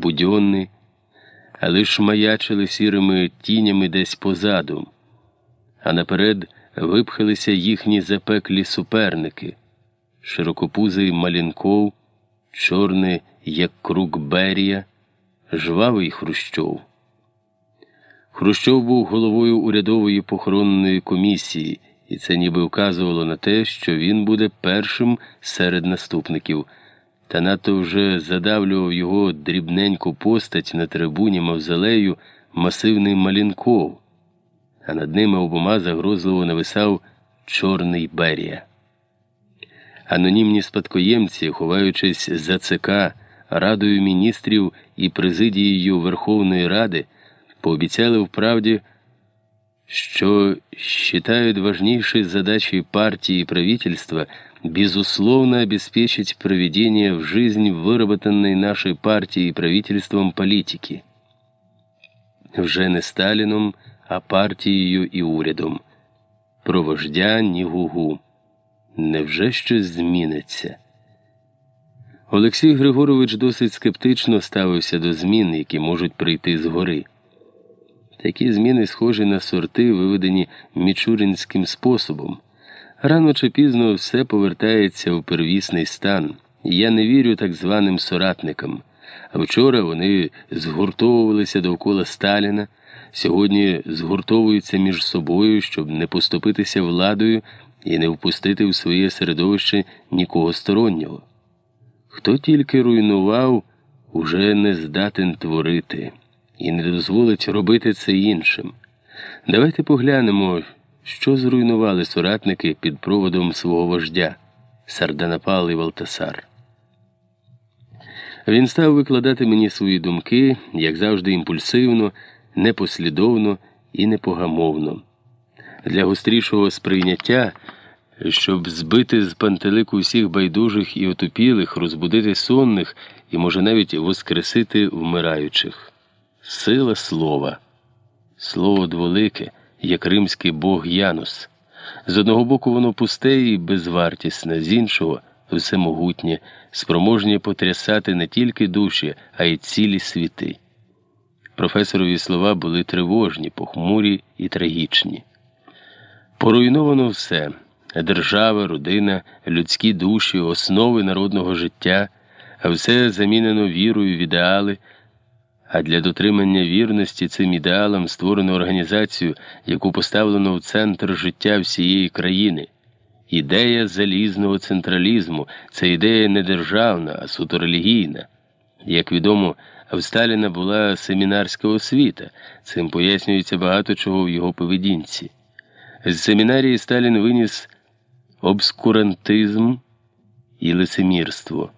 будьонний, але ж маячили сірими тінями десь позаду, а наперед випхалися їхні запеклі суперники, широкопузий Малінков, чорний, як круг Берія, жвавий Хрущов. Хрущов був головою урядової похоронної комісії, і це ніби вказувало на те, що він буде першим серед наступників, та надто вже задавлював його дрібненьку постать на трибуні мавзолею масивний Малінков, а над ними обома загрозливо нависав Чорний Берія. Анонімні спадкоємці, ховаючись за ЦК, Радою міністрів і президією Верховної Ради, пообіцяли вправді, що считают важнейшей задачей партии и правительства безусловно обеспечить проведение в жизнь выработанной нашей партией и правительством политики. Вже не Сталіном, а партією і урядом. Про вождя ні гугу. Невже щось зміниться? Олексій Григорович досить скептично ставився до змін, які можуть прийти згори. Такі зміни схожі на сорти, виведені мічуринським способом. Рано чи пізно все повертається у первісний стан. Я не вірю так званим соратникам. Вчора вони згуртовувалися довкола Сталіна, сьогодні згуртовуються між собою, щоб не поступитися владою і не впустити в своє середовище нікого стороннього. Хто тільки руйнував, уже не здатен творити і не дозволить робити це іншим. Давайте поглянемо, що зруйнували соратники під проводом свого вождя Сарданапал і Валтасар. Він став викладати мені свої думки, як завжди, імпульсивно, непослідовно і непогамовно. Для гострішого сприйняття, щоб збити з пантелику всіх байдужих і отупілих, розбудити сонних і, може, навіть воскресити вмираючих. Сила слова. Слово дволике, як римський бог Янус. З одного боку, воно пусте і безвартісне, з іншого всемогутнє, спроможнє потрясати не тільки душі, а й цілі світи. Професорові слова були тривожні, похмурі і трагічні. Поруйновано все держава, родина, людські душі, основи народного життя, а все замінено вірою в ідеали. А для дотримання вірності цим ідеалам створено організацію, яку поставлено в центр життя всієї країни. Ідея залізного централізму це ідея не державна, а суто релігійна. Як відомо, в Сталіна була семінарська освіта, цим пояснюється багато чого в його поведінці. З семінарії Сталін виніс обскурантизм і лицемірство.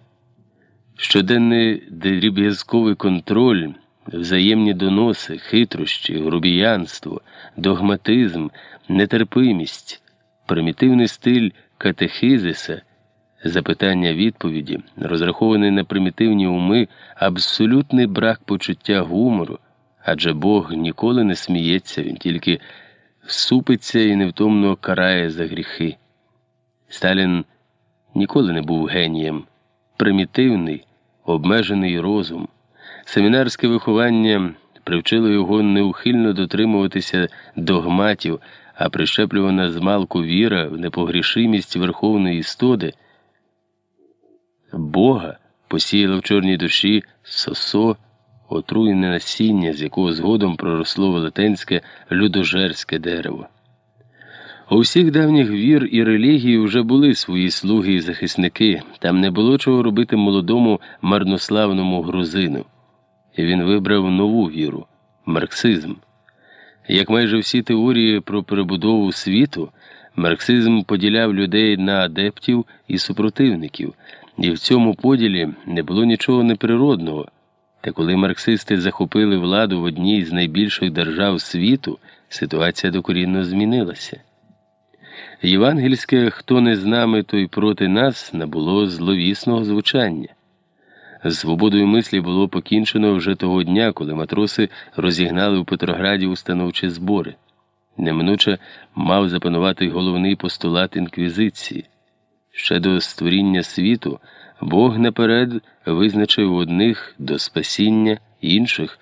Щоденний дріб'язковий контроль, взаємні доноси, хитрощі, грубіянство, догматизм, нетерпимість, примітивний стиль катехизиса, запитання відповіді, розрахований на примітивні уми, абсолютний брак почуття гумору, адже Бог ніколи не сміється, він тільки супиться і невтомно карає за гріхи. Сталін ніколи не був генієм, примітивний обмежений розум. Семінарське виховання привчило його неухильно дотримуватися догматів, а прищеплювана з малку віра в непогрішимість верховної істоди. Бога посіяла в чорній душі сосо, отруєне насіння, з якого згодом проросло велетенське людожерське дерево. У всіх давніх вір і релігій вже були свої слуги і захисники, там не було чого робити молодому марнославному грузину. Він вибрав нову віру марксизм. Як майже всі теорії про перебудову світу, марксизм поділяв людей на адептів і супротивників, і в цьому поділі не було нічого неприродного. Та коли марксисти захопили владу в одній з найбільших держав світу, ситуація докорінно змінилася. Євангельське хто не з нами, той проти нас набуло зловісного звучання. Свободою мислі було покінчено вже того дня, коли матроси розігнали у Петрограді установчі збори. Неминуче мав запанувати головний постулат інквізиції. Ще до створіння світу Бог наперед визначив одних до спасіння, інших